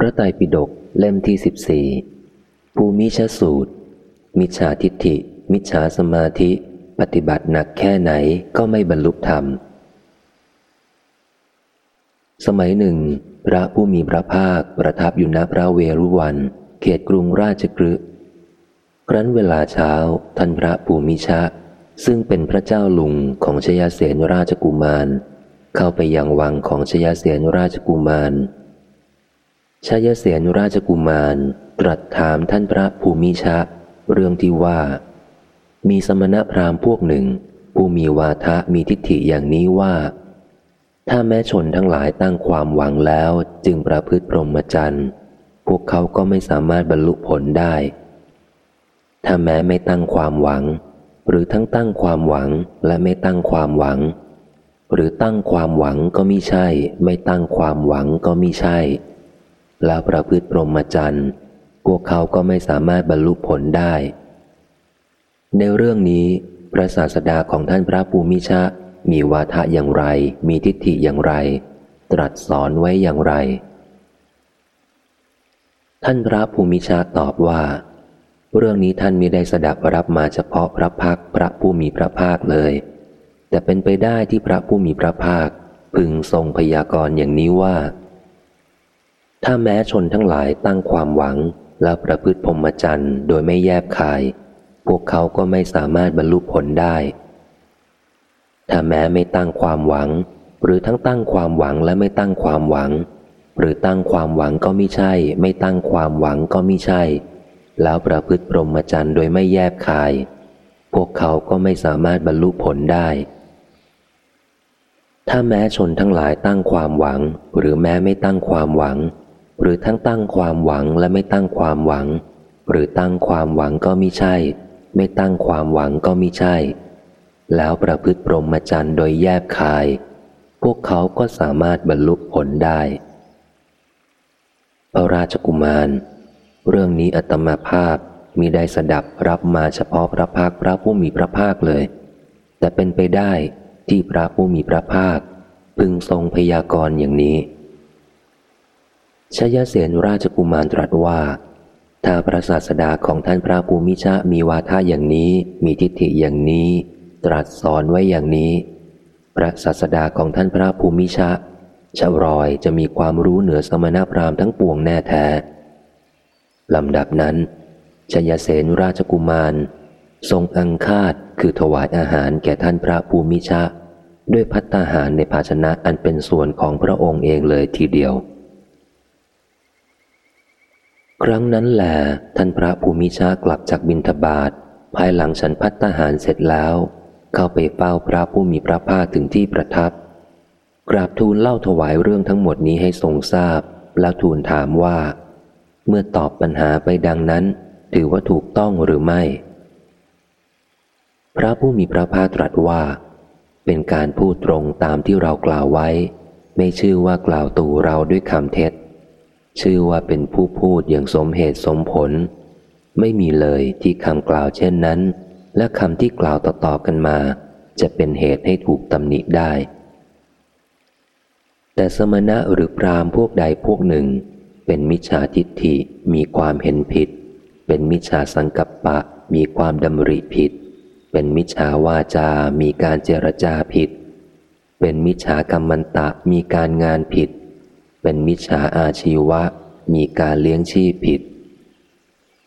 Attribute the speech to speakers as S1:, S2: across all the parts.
S1: พระไตรปิฎกเล่มที่สิบสี่ภูมิชสูตร มิจฉาทิฏฐิ มิจฉาสมาธิ ปฏิบัติหนักแค่ไหนก็ไม่บรรลุธรรม สมัยหนึ่ง พระผู้มีพระภาคประทับอยู่ณพระเวรุวัน เขตกรุงราชกฤห์ครั้นเวลาเช้าท่านพระภูมิชะ ซึ่งเป็นพระเจ้าลุงของชยเสนราชกุมาร เข้าไปยังวังของชยเสนราชกุมาร ชายเสนราชกุมาร ตรัสถามท่านพระภูมิชะ เรื่องที่ว่า มีสมณพราหมณ์พวกหนึ่ง ผู้มีวาทะมีทิฏฐิอย่างนี้ว่า ถ้าแม้ชนทั้งหลายตั้งความหวังแล้วจึงประพฤติพรหมจรรย์พวกเขาก็ไม่สามารถบรรลุผลได้ ถ้าแม้ไม่ตั้งความหวัง หรือทั้งตั้งความหวังและไม่ตั้งความหวัง หรือตั้งความหวังก็มิใช่ ไม่ตั้งความหวังก็มิใช่ แล้วประพฤติพรหมจรรย์ พวกเขาก็ไม่สามารถบรรลุผลได้ ในเรื่องนี้ พระศาสดาของท่านพระภูมิชะ มีวาทะอย่างไร มีทิฏฐิอย่างไร ตรัสสอนไว้อย่างไร ท่านพระภูมิชาตอบว่า เรื่องนี้ท่านมิได้สดับรับมาเฉพาะพระพักพระผู้มีพระภาคเลย แต่เป็นไปได้ที่พระผู้มีพระภาค พึงทรงพยากรณ์อย่างนี้ว่า ถ้าแม้ชนทั้งหลายตั้งความหวัง แล้วประพฤติพรหมจรรย์โดยไม่แยบคาย พวกเขาก็ไม่สามารถบรรลุผลได้ ถ้าแม้ไม่ตั้งความหวัง หรือทั้งตั้งความหวังและไม่ตั้งความหวัง หรือตั้งความหวังก็ไม่ใช่ ไม่ตั้งความหวังก็ไม่ใช่ แล้วประพฤติพรหมจรรย์โดยไม่แยบคาย พวกเขาก็ไม่สามารถบรรลุผลได้ถ้าแม้ชนทั้งหลายตั้งความหวัง หรือแม้ไม่ตั้งความหวัง หรือทั้งตั้งความหวังและไม่ตั้งความหวัง หรือตั้งความหวังก็มิใช่ ไม่ตั้งความหวังก็มิใช่ แล้วประพฤติปรมจันโดยแยบคาย พวกเขาก็สามารถบรรลุผลได้ พระราชกุมาร เรื่องนี้อัตมาภาพมีได้สดับรับมาเฉพาะพระภาคพระผู้มีพระภาคเลย แต่เป็นไปได้ที่พระผู้มีพระภาค พึงทรงพยากรณ์อย่างนี้ ชยเสนราชกุมารตรัสว่า ถ้าพระศาสดาของท่านพระภูมิชามีวาทะอย่างนี้มีทิฏฐิอย่างนี้ ตรัสสอนไว้อย่างนี้ พระศาสดาของท่านพระภูมิชาชาวรอยจะมีความรู้เหนือสมณพราหมณ์ทั้งปวงแน่แท้ลำดับนั้น ชยเสนราชกุมาร ทรงอังคาดคือถวายอาหารแก่ท่านพระภูมิชาด้วยพัตตาหารในภาชนะอันเป็นส่วนของพระองค์เองเลยทีเดียว ครั้งนั้นแหลท่านพระภูมิชากลับจากบินทบาทภายหลังฉันพัฒหารเสร็จแล้ว เข้าไปเฝ้าพระผู้มีพระภาคถึงที่ประทับ กราบทูลเล่าถวายเรื่องทั้งหมดนี้ให้ทรงทราบ แล้วทูลถามว่า เมื่อตอบปัญหาไปดังนั้น ถือว่าถูกต้องหรือไม่ พระผู้มีพระภาคตรัสว่า เป็นการพูดตรงตามที่เรากล่าวไว้ ไม่ชื่อว่ากล่าวตู่เราด้วยคำเท็จ ชื่อว่าเป็นผู้พูดอย่างสมเหตุสมผล ไม่มีเลยที่คำกล่าวเช่นนั้น และคำที่กล่าวต่อๆกันมา จะเป็นเหตุให้ถูกตำหนิได้ แต่สมณะหรือพรามพวกใดพวกหนึ่ง เป็นมิจฉาทิฏฐิมีความเห็นผิด เป็นมิจฉาสังกัปปะมีความดำริผิด เป็นมิจฉาวาจา มีการเจรจาผิด เป็นมิจฉากรรมันตะมีการงานผิด เป็นมิจฉาอาชีวะ มีการเลี้ยงชีพผิด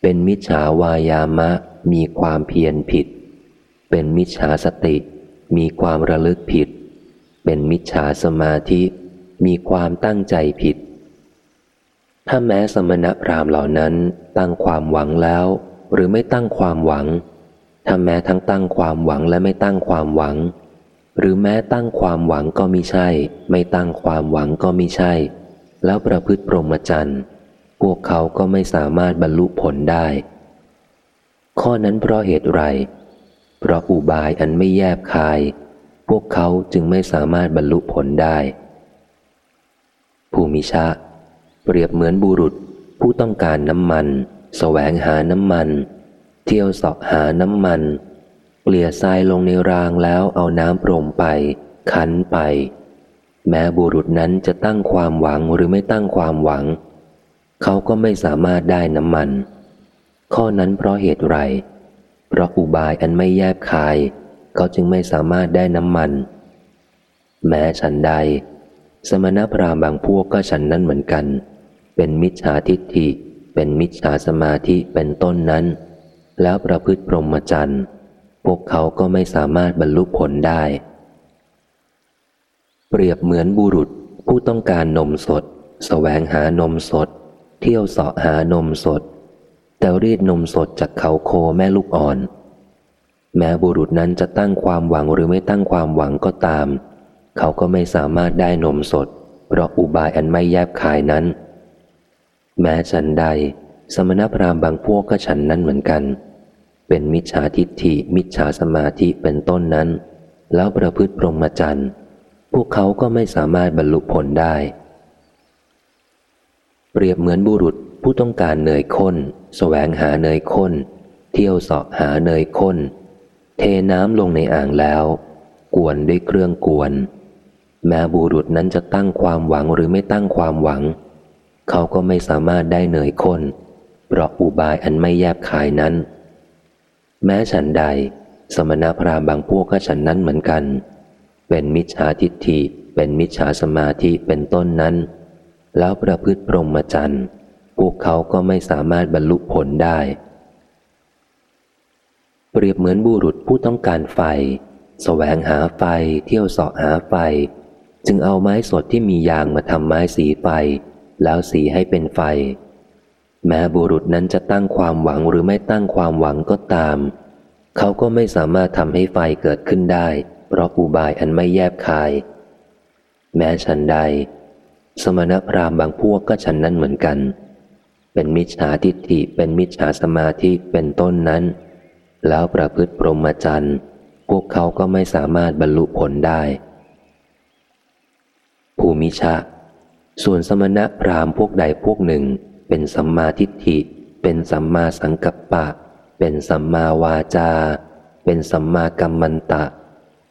S1: เป็นมิจฉาวายามะ มีความเพียรผิด เป็นมิจฉาสติ มีความระลึกผิด เป็นมิจฉาสมาธิ มีความตั้งใจผิด ถ้าแม้สมณพราหมณ์เหล่านั้นตั้งความหวังแล้ว หรือไม่ตั้งความหวัง ถ้าแม้ทั้งตั้งความหวังและไม่ตั้งความหวังหรือแม้ตั้งความหวังก็มิใช่ ไม่ตั้งความหวังก็มิใช่ แล้วประพฤติพรหมจรรย์ พวกเขาก็ไม่สามารถบรรลุผลได้ ข้อนั้นเพราะเหตุไร เพราะอุบายอันไม่แยบคาย พวกเขาจึงไม่สามารถบรรลุผลได้ ภูมิชาเปรียบเหมือนบุรุษผู้ต้องการน้ำมันแสวงหาน้ำมัน เที่ยวสอบหาน้ำมัน เกลี่ยทรายลงในรางแล้วเอาน้ำโปร่งไปขันไป แม้บุรุษนั้นจะตั้งความหวังหรือไม่ตั้งความหวัง เขาก็ไม่สามารถได้น้ำมัน ข้อนั้นเพราะเหตุไร เพราะอุบายอันไม่แยบคาย เขาจึงไม่สามารถได้น้ำมัน แม้ฉันใด สมณพราหมณ์บางพวกก็ฉันนั้นเหมือนกัน เป็นมิจฉาทิฏฐิ เป็นมิจฉาสมาธิเป็นต้นนั้น แล้วประพฤติพรหมจรรย์พวกเขาก็ไม่สามารถบรรลุผลได้ เปรียบเหมือนบุรุษผู้ต้องการนมสดสแสวงหานมสด เที่ยวเสาะหานมสด แต่รีดนมสดจากเขาโคแม่ลูกอ่อน แม้บุรุษนั้นจะตั้งความหวังหรือไม่ตั้งความหวังก็ตาม เขาก็ไม่สามารถได้นมสด เพราะอุบายอันไม่แยบคายนั้น แม้ฉันใด สมณพราหมณ์บางพวกก็ฉันนั้นเหมือนกัน เป็นมิจฉาทิฏฐิมิจฉาสมาธิเป็นต้นนั้น แล้วประพฤติพรหมจรรย์ พวกเขาก็ไม่สามารถบรรลุผลได้ เปรียบเหมือนบุรุษผู้ต้องการเนยข้นแสวงหาเนยข้น เที่ยวสอบหาเนยข้น เทน้ำลงในอ่างแล้ว กวนด้วยเครื่องกวน แม้บุรุษนั้นจะตั้งความหวังหรือไม่ตั้งความหวัง เขาก็ไม่สามารถได้เนยข้น เพราะอุบายอันไม่แยบคายนั้น แม้ฉันใด สมณพราหมณ์บางพวกก็ฉันนั้นเหมือนกัน เป็นมิจฉาทิฏฐิ เป็นมิจฉาสมาธิเป็นต้นนั้น แล้วประพฤติปรมจันทร์พวกเขาก็ไม่สามารถบรรลุผลได้ เปรียบเหมือนบุรุษผู้ต้องการไฟสแสวงหาไฟ เที่ยวเสาะหาไฟ จึงเอาไม้สดที่มียางมาทำไม้สีไฟ แล้วสีให้เป็นไฟ แม้บุรุษนั้นจะตั้งความหวังหรือไม่ตั้งความหวังก็ตาม เขาก็ไม่สามารถทำให้ไฟเกิดขึ้นได้ เพราะอุบายอันไม่แยบคาย แม้ฉันใด สมณพราหมณ์บางพวกก็ฉันนั้นเหมือนกัน เป็นมิจฉาทิฏฐิเป็นมิจฉาสมาธิเป็นต้นนั้น แล้วประพฤติปรมจันทร์พวกเขาก็ไม่สามารถบรรลุผลได้ ภูมิชะ ส่วนสมณพราหมณ์พวกใดพวกหนึ่ง เป็นสัมมาทิฏฐิ เป็นสัมมาสังกัปปะ เป็นสัมมาวาจา เป็นสัมมากัมมันตะ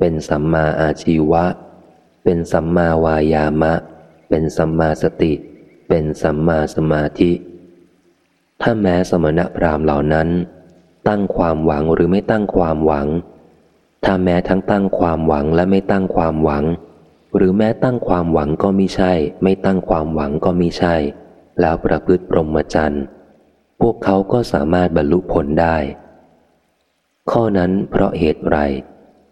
S1: เป็นสัมมาอาชีวะ เป็นสัมมาวายามะ เป็นสัมมาสติ เป็นสัมมาสมาธิ ถ้าแม้สมณพราหมณ์เหล่านั้น ตั้งความหวังหรือไม่ตั้งความหวัง ถ้าแม้ทั้งตั้งความหวังและไม่ตั้งความหวัง หรือแม้ตั้งความหวังก็มิใช่ ไม่ตั้งความหวังก็มิใช่ แล้วประพฤติปรมจันทร์พวกเขาก็สามารถบรรลุผลได้ ข้อนั้นเพราะเหตุไร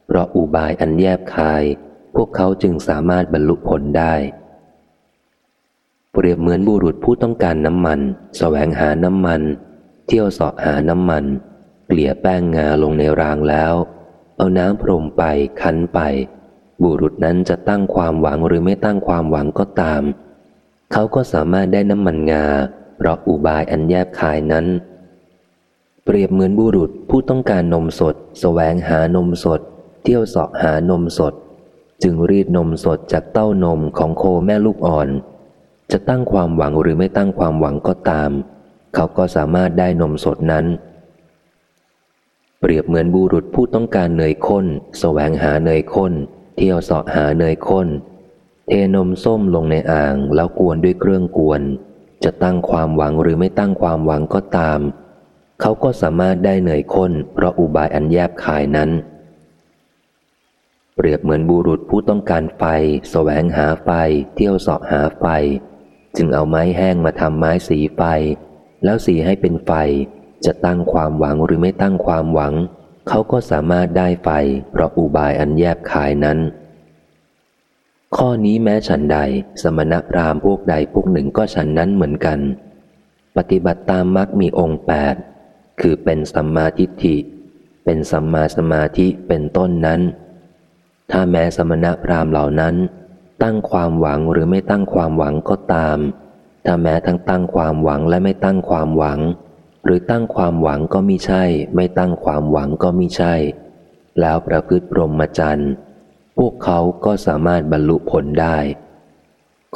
S1: เพราะอุบายอันแยบคาย พวกเขาจึงสามารถบรรลุผลได้ เปรียบเหมือนบุรุษผู้ต้องการน้ำมันสแสวงหาน้ำมัน เที่ยวสอบหาน้ำมัน เกลี่ยแป้งงาลงในรางแล้ว เอาน้ำพรมไปคั้นไป บุรุษนั้นจะตั้งความหวังหรือไม่ตั้งความหวังก็ตาม เขาก็สามารถได้น้ำมันงา เพราะอุบายอันแยบคายนั้นเปรียบเหมือนบุรุษผู้ต้องการนมสดสแสวงหานมสด ที่ยวสอบหานมสด จึงรีดนมสดจากเต้านมของโคแม่ลูกอ่อน จะตั้งความหวังหรือไม่ตั้งความหวังก็ตาม เขาก็สามารถได้นมสดนั้น เปรียบเหมือนบุรุษผู้ต้องการเนยข้นสแสวงหาเนยข้น เที่ยวสอบหาเนยข้น เทนมส้มลงในอ่างแล้วกวนด้วยเครื่องกวน จะตั้งความหวังหรือไม่ตั้งความหวังก็ตาม เขาก็สามารถได้เนยข้นเพราะอุบายอันแยบขายนั้น เปรียบเหมือนบุรุษผู้ต้องการไฟสแสวงหาไฟ เที่ยวสอบหาไฟ จึงเอาไม้แห้งมาทำไม้สีไฟ แล้วสีให้เป็นไฟ จะตั้งความหวังหรือไม่ตั้งความหวัง เขาก็สามารถได้ไฟ เพราะอุบายอันแยบขายนั้น ข้อนี้แม้ฉันใด สมณพราหมณ์พวกใดพวกหนึ่งก็ฉันนั้นเหมือนกัน ปฏิบัติตามมรรคมีองค์แปดคือเป็นสัมมาทิฏฐิ เป็นสัมมาสมาธิเป็นต้นนั้น ถ้าแม้สมณพราหมณ์เหล่านั้น ตั้งความหวังหรือไม่ตั้งความหวังก็ตาม ถ้าแม้ทั้งตั้งความหวังและไม่ตั้งความหวัง หรือตั้งความหวังก็มิใช่ ไม่ตั้งความหวังก็มิใช่ แล้วประพฤติปรหมจันทร์พวกเขาก็สามารถบรรลุผลได้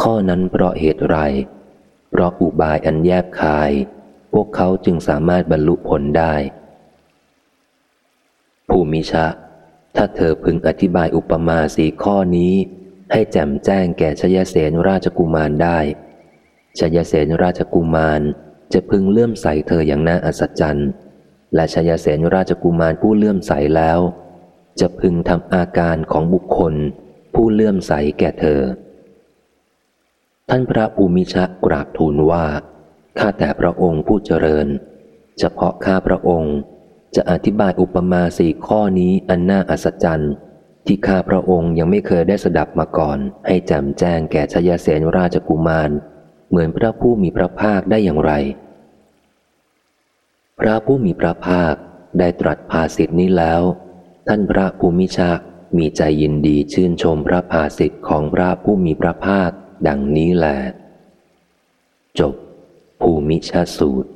S1: ข้อนั้นเพราะเหตุไร เพราะอุบายอันแยบคาย พวกเขาจึงสามารถบรรลุผลได้ ภูมิชะ ถ้าเธอพึงอธิบายอุปมาสีข้อนี้ ให้แจ่มแจ้งแก่ชยเสนราชกุมารได้ ชยเสนราชกุมารจะพึงเลื่อมใสเธออย่างน่าอัศจรรย์ และชยเสนราชกุมารผู้เลื่อมใสแล้ว จะพึงทำอาการของบุคคล ผู้เลื่อมใสแก่เธอ ท่านพระภูมิชะกราบทูลว่า ข้าแต่พระองค์ผู้เจริญ เฉพาะข้าพระองค์ จะอธิบายอุปมาสี่ข้อนี้อันน่าอัศจรรย์ ที่ข้าพระองค์ยังไม่เคยได้สดับมาก่อน ให้แจ่มแจ้งแก่ชยเสนราชกุมาร เหมือนพระผู้มีพระภาคได้อย่างไร พระผู้มีพระภาคได้ตรัสภาสิทธินี้แล้ว ท่านพระภูมิชามีใจยินดีชื่นชมพระภาสิทธิ์ของพระผู้มีพระภาคดังนี้แหละจบภูมิชาสูตร